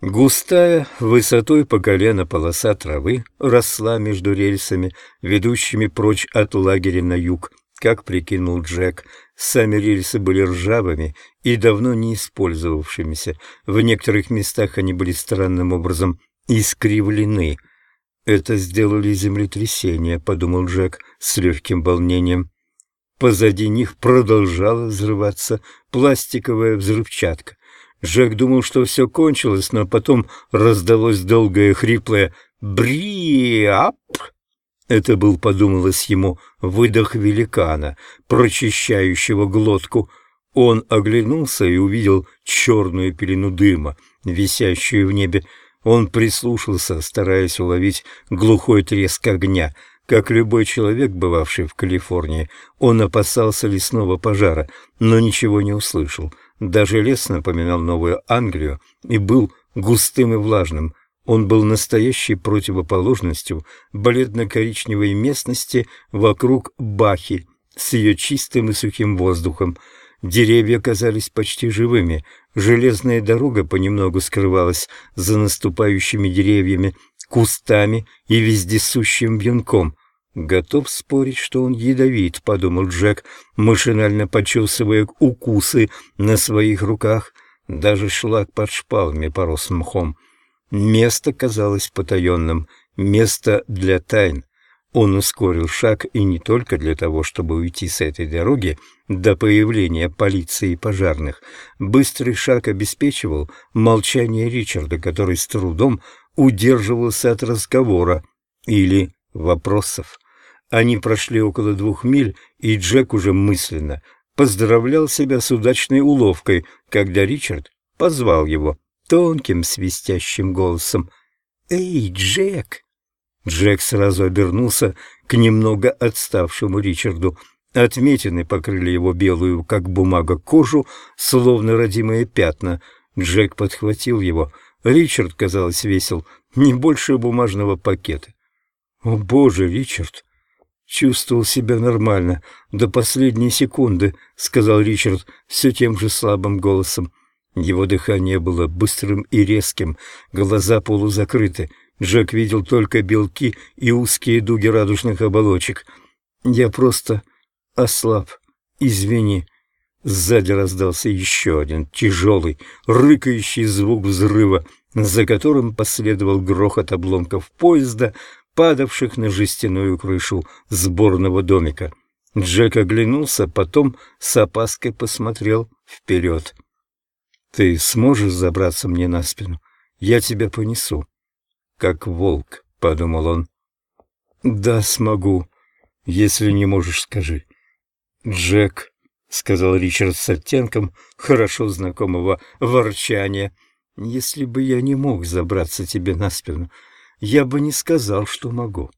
Густая, высотой по колено полоса травы росла между рельсами, ведущими прочь от лагеря на юг, как прикинул Джек. Сами рельсы были ржавыми и давно не использовавшимися. В некоторых местах они были странным образом искривлены. «Это сделали землетрясение», — подумал Джек с легким волнением. Позади них продолжала взрываться пластиковая взрывчатка. Джек думал, что все кончилось, но потом раздалось долгое хриплое «Бри-ап!». Это был, подумалось ему, выдох великана, прочищающего глотку. Он оглянулся и увидел черную пелену дыма, висящую в небе. Он прислушался, стараясь уловить глухой треск огня — как любой человек, бывавший в Калифорнии, он опасался лесного пожара, но ничего не услышал. Даже лес напоминал Новую Англию и был густым и влажным. Он был настоящей противоположностью бледно-коричневой местности вокруг Бахи с ее чистым и сухим воздухом. Деревья казались почти живыми, железная дорога понемногу скрывалась за наступающими деревьями, кустами и вездесущим вьюнком. «Готов спорить, что он ядовит», — подумал Джек, машинально почесывая укусы на своих руках. Даже шлак под шпалами порос мхом. Место казалось потаенным, место для тайн. Он ускорил шаг и не только для того, чтобы уйти с этой дороги до появления полиции и пожарных. Быстрый шаг обеспечивал молчание Ричарда, который с трудом удерживался от разговора или вопросов. Они прошли около двух миль, и Джек уже мысленно поздравлял себя с удачной уловкой, когда Ричард позвал его тонким свистящим голосом. «Эй, Джек!» Джек сразу обернулся к немного отставшему Ричарду. Отметины покрыли его белую, как бумага, кожу, словно родимые пятна. Джек подхватил его. Ричард, казалось, весил не больше бумажного пакета. «О, боже, Ричард!» чувствовал себя нормально до последней секунды», — сказал Ричард все тем же слабым голосом. Его дыхание было быстрым и резким, глаза полузакрыты. Джек видел только белки и узкие дуги радужных оболочек. «Я просто ослаб. Извини». Сзади раздался еще один тяжелый, рыкающий звук взрыва, за которым последовал грохот обломков поезда, падавших на жестяную крышу сборного домика. Джек оглянулся, потом с опаской посмотрел вперед. «Ты сможешь забраться мне на спину? Я тебя понесу». «Как волк», — подумал он. «Да, смогу. Если не можешь, скажи». «Джек», — сказал Ричард с оттенком хорошо знакомого ворчания, — «если бы я не мог забраться тебе на спину, я бы не сказал, что могу.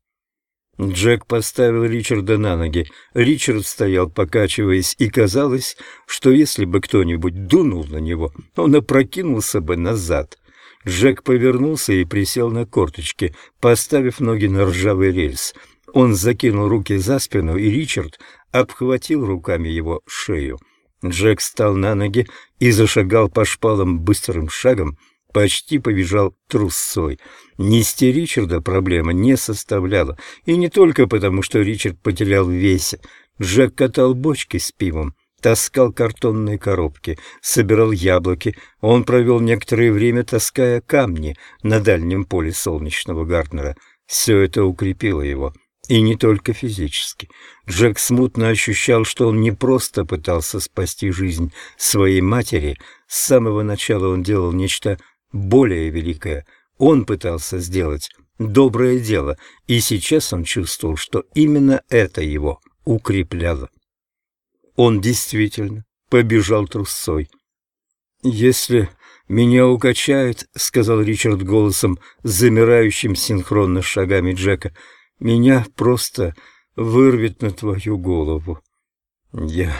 Джек поставил Ричарда на ноги. Ричард стоял, покачиваясь, и казалось, что если бы кто-нибудь дунул на него, он опрокинулся бы назад. Джек повернулся и присел на корточки, поставив ноги на ржавый рельс. Он закинул руки за спину, и Ричард обхватил руками его шею. Джек встал на ноги и зашагал по шпалам быстрым шагом, почти побежал трусцой. Нести Ричарда проблема не составляла, и не только потому, что Ричард потерял весе. Джек катал бочки с пивом, таскал картонные коробки, собирал яблоки. Он провел некоторое время, таская камни на дальнем поле солнечного Гарднера. Все это укрепило его. И не только физически. Джек смутно ощущал, что он не просто пытался спасти жизнь своей матери. С самого начала он делал нечто более великое. Он пытался сделать доброе дело, и сейчас он чувствовал, что именно это его укрепляло. Он действительно побежал трусцой. «Если меня укачает, — сказал Ричард голосом, замирающим синхронно шагами Джека, — меня просто вырвет на твою голову. Я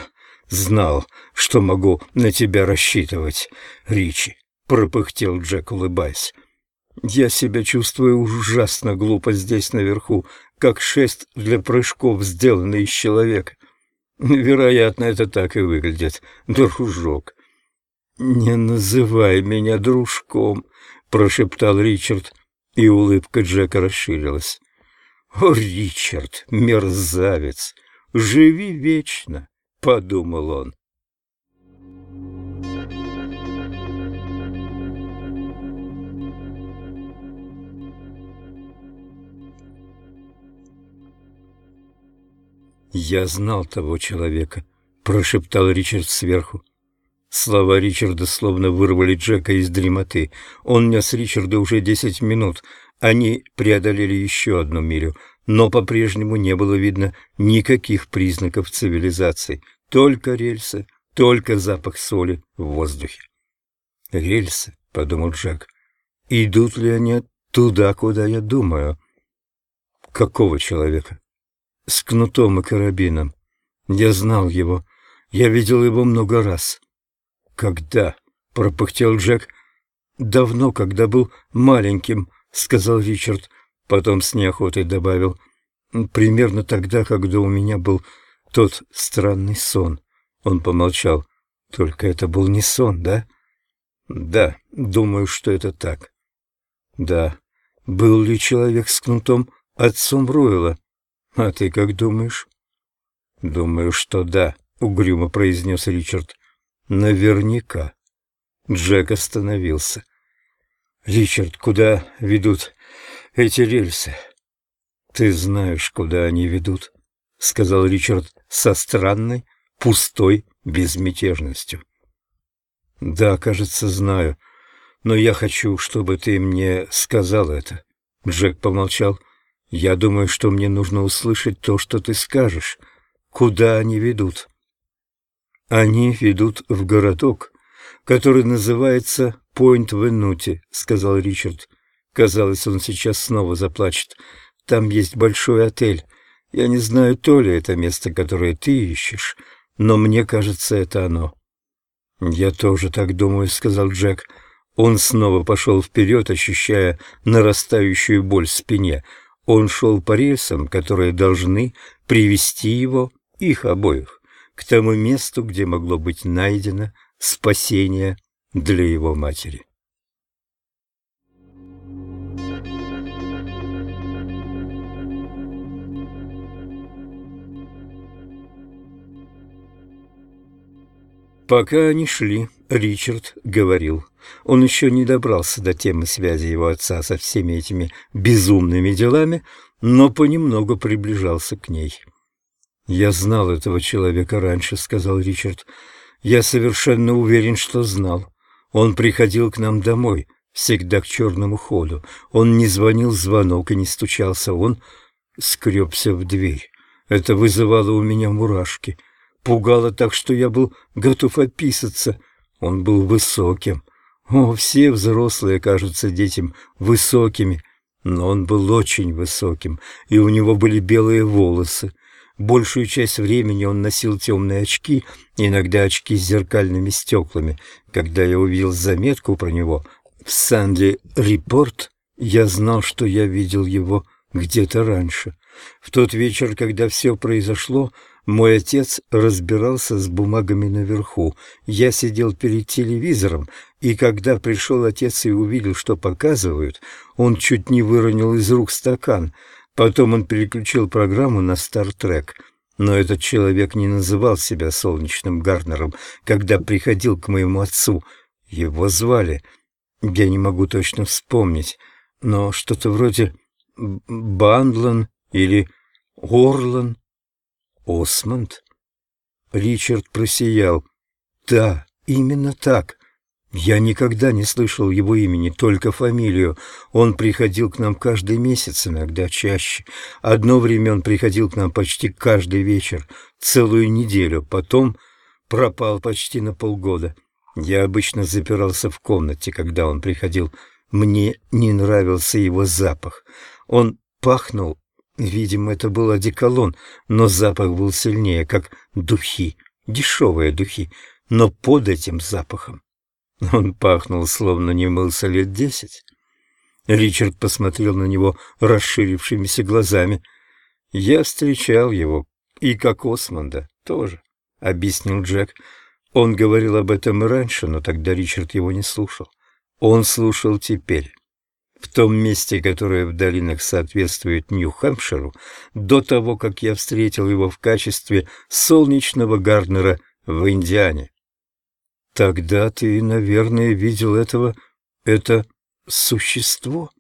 знал, что могу на тебя рассчитывать, Ричи пропыхтел Джек, улыбаясь. «Я себя чувствую ужасно глупо здесь наверху, как шест для прыжков, сделанный из человека. Вероятно, это так и выглядит, дружок». «Не называй меня дружком», —— прошептал Ричард, и улыбка Джека расширилась. «О, Ричард, мерзавец, живи вечно!» — подумал он. «Я знал того человека», — прошептал Ричард сверху. Слова Ричарда словно вырвали Джека из дремоты. Он нес Ричарда уже десять минут. Они преодолели еще одну милю, но по-прежнему не было видно никаких признаков цивилизации. Только рельсы, только запах соли в воздухе. «Рельсы», — подумал Джек, — «идут ли они туда, куда я думаю?» «Какого человека?» «С кнутом и карабином. Я знал его. Я видел его много раз». «Когда?» — пропыхтел Джек. «Давно, когда был маленьким», — сказал Ричард. Потом с неохотой добавил. «Примерно тогда, когда у меня был тот странный сон». Он помолчал. «Только это был не сон, да?» «Да, думаю, что это так». «Да. Был ли человек с кнутом отцом Руэла? А ты как думаешь?» «Думаю, что да», — угрюмо произнес Ричард. Наверняка. Джек остановился. «Ричард, куда ведут эти рельсы?» «Ты знаешь, куда они ведут», — сказал Ричард со странной, пустой безмятежностью. «Да, кажется, знаю, но я хочу, чтобы ты мне сказал это». Джек помолчал. «Я думаю, что мне нужно услышать то, что ты скажешь. Куда они ведут?» «Они ведут в городок, который называется Пойнт-Венути», — сказал Ричард. Казалось, он сейчас снова заплачет. «Там есть большой отель. Я не знаю, то ли это место, которое ты ищешь, но мне кажется, это оно». «Я тоже так думаю», — сказал Джек. Он снова пошел вперед, ощущая нарастающую боль в спине. Он шел по рельсам, которые должны привести его, их обоих, к тому месту, где могло быть найдено спасение для его матери. Пока они шли, Ричард говорил. Он еще не добрался до темы связи его отца со всеми этими безумными делами, но понемногу приближался к ней. «Я знал этого человека раньше», — сказал Ричард. «Я совершенно уверен, что знал. Он приходил к нам домой, всегда к черному ходу. Он не звонил звонок и не стучался. Он скребся в дверь. Это вызывало у меня мурашки. Пугало так, что я был готов описаться. Он был высоким. О, все взрослые кажутся детям высокими, но он был очень высоким, и у него были белые волосы. Большую часть времени он носил темные очки, иногда очки с зеркальными стеклами. Когда я увидел заметку про него в «Санди Репорт», я знал, что я видел его где-то раньше. В тот вечер, когда все произошло, мой отец разбирался с бумагами наверху. Я сидел перед телевизором, и когда пришел отец и увидел, что показывают, он чуть не выронил из рук стакан — Потом он переключил программу на «Стартрек». Но этот человек не называл себя солнечным Гарнером, когда приходил к моему отцу. Его звали. Я не могу точно вспомнить, но что-то вроде Бандлан или Орлан. Осмонд? Ричард просиял. Да, именно так. Я никогда не слышал его имени, только фамилию. Он приходил к нам каждый месяц, иногда чаще. Одно время он приходил к нам почти каждый вечер, целую неделю. Потом пропал почти на полгода. Я обычно запирался в комнате, когда он приходил. Мне не нравился его запах. Он пахнул, видимо, это был одеколон, но запах был сильнее, как духи, дешевые духи, но под этим запахом он пахнул, словно не мылся лет десять. Ричард посмотрел на него расширившимися глазами. «Я встречал его, и как Осмонда тоже», — объяснил Джек. Он говорил об этом и раньше, но тогда Ричард его не слушал. Он слушал теперь. В том месте, которое в долинах соответствует Нью-Хэмпширу, до того, как я встретил его в качестве солнечного Гарднера в Индиане. Тогда ты, наверное, видел этого, это существо?